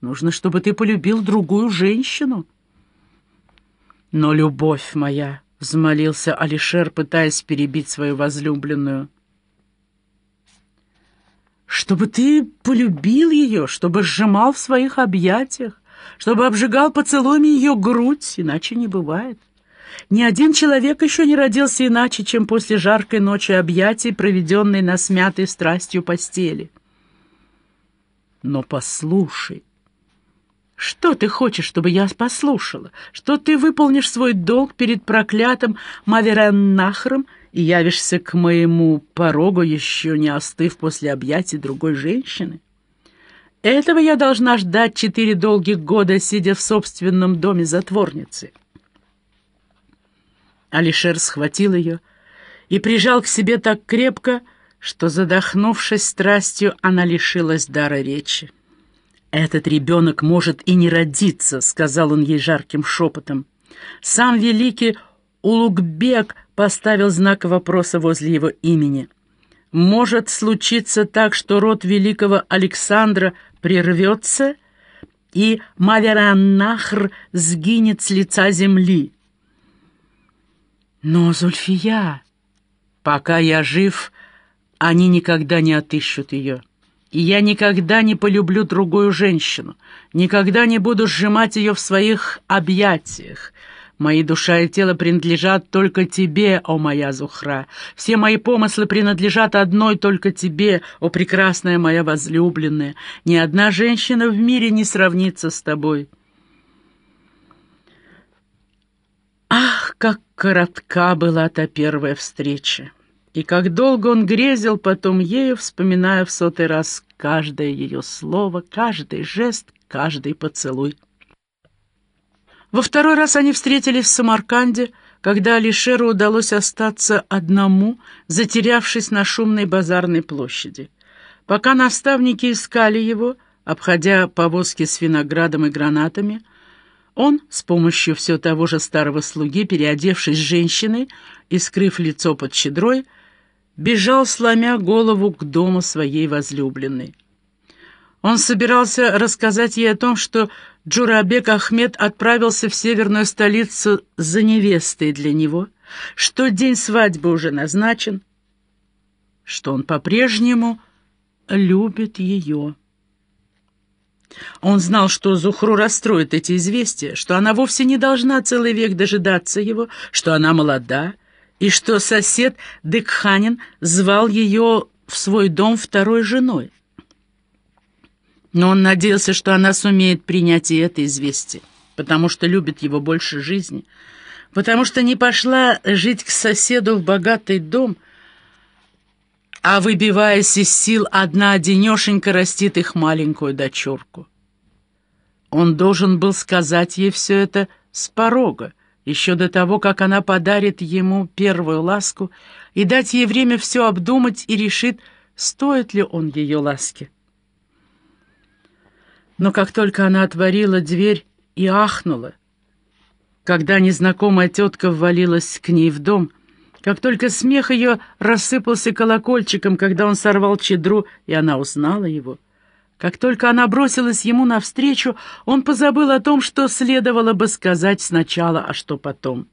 Нужно, чтобы ты полюбил другую женщину. Но любовь моя, — взмолился Алишер, пытаясь перебить свою возлюбленную, — чтобы ты полюбил ее, чтобы сжимал в своих объятиях, чтобы обжигал поцелуями ее грудь, иначе не бывает. Ни один человек еще не родился иначе, чем после жаркой ночи объятий, проведенной на смятой страстью постели. Но послушай, что ты хочешь, чтобы я послушала? Что ты выполнишь свой долг перед проклятым Мавераннахром и явишься к моему порогу, еще не остыв после объятий другой женщины? Этого я должна ждать четыре долгих года, сидя в собственном доме затворницы. Алишер схватил ее и прижал к себе так крепко, что, задохнувшись страстью, она лишилась дара речи. «Этот ребенок может и не родиться», — сказал он ей жарким шепотом. Сам великий Улугбек поставил знак вопроса возле его имени. «Может случиться так, что род великого Александра прервется, и Мавераннахр сгинет с лица земли». «Но, Зульфия, пока я жив, они никогда не отыщут ее». И я никогда не полюблю другую женщину, никогда не буду сжимать ее в своих объятиях. Мои душа и тело принадлежат только тебе, о моя Зухра. Все мои помыслы принадлежат одной только тебе, о прекрасная моя возлюбленная. Ни одна женщина в мире не сравнится с тобой. Ах, как коротка была та первая встреча! И как долго он грезил потом ею, вспоминая в сотый раз каждое ее слово, каждый жест, каждый поцелуй. Во второй раз они встретились в Самарканде, когда Алишеру удалось остаться одному, затерявшись на шумной базарной площади. Пока наставники искали его, обходя повозки с виноградом и гранатами, он, с помощью все того же старого слуги, переодевшись женщиной и скрыв лицо под щедрой, бежал, сломя голову к дому своей возлюбленной. Он собирался рассказать ей о том, что Джурабек Ахмед отправился в северную столицу за невестой для него, что день свадьбы уже назначен, что он по-прежнему любит ее. Он знал, что Зухру расстроит эти известия, что она вовсе не должна целый век дожидаться его, что она молода, и что сосед Декханин звал ее в свой дом второй женой. Но он надеялся, что она сумеет принять и это известие, потому что любит его больше жизни, потому что не пошла жить к соседу в богатый дом, а, выбиваясь из сил, одна-одинешенька растит их маленькую дочурку. Он должен был сказать ей все это с порога, еще до того, как она подарит ему первую ласку, и дать ей время все обдумать и решит, стоит ли он ее ласки. Но как только она отворила дверь и ахнула, когда незнакомая тетка ввалилась к ней в дом, как только смех ее рассыпался колокольчиком, когда он сорвал чедру, и она узнала его — как только она бросилась ему навстречу, он позабыл о том, что следовало бы сказать сначала, а что потом.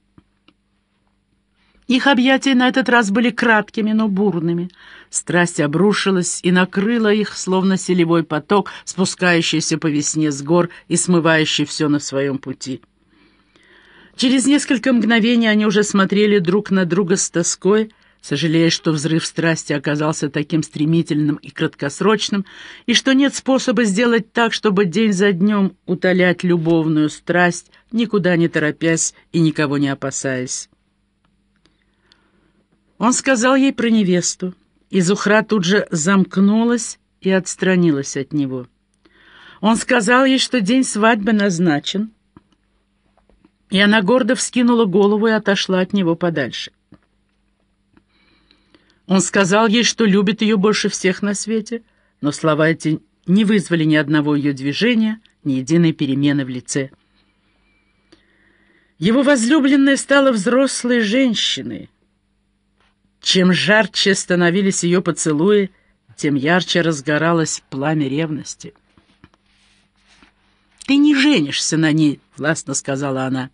Их объятия на этот раз были краткими, но бурными. Страсть обрушилась и накрыла их, словно селевой поток, спускающийся по весне с гор и смывающий все на своем пути. Через несколько мгновений они уже смотрели друг на друга с тоской, сожалея, что взрыв страсти оказался таким стремительным и краткосрочным, и что нет способа сделать так, чтобы день за днем утолять любовную страсть, никуда не торопясь и никого не опасаясь. Он сказал ей про невесту, и Зухра тут же замкнулась и отстранилась от него. Он сказал ей, что день свадьбы назначен, и она гордо вскинула голову и отошла от него подальше. Он сказал ей, что любит ее больше всех на свете, но слова эти не вызвали ни одного ее движения, ни единой перемены в лице. Его возлюбленная стала взрослой женщиной. Чем жарче становились ее поцелуи, тем ярче разгоралось пламя ревности. «Ты не женишься на ней», — властно сказала она.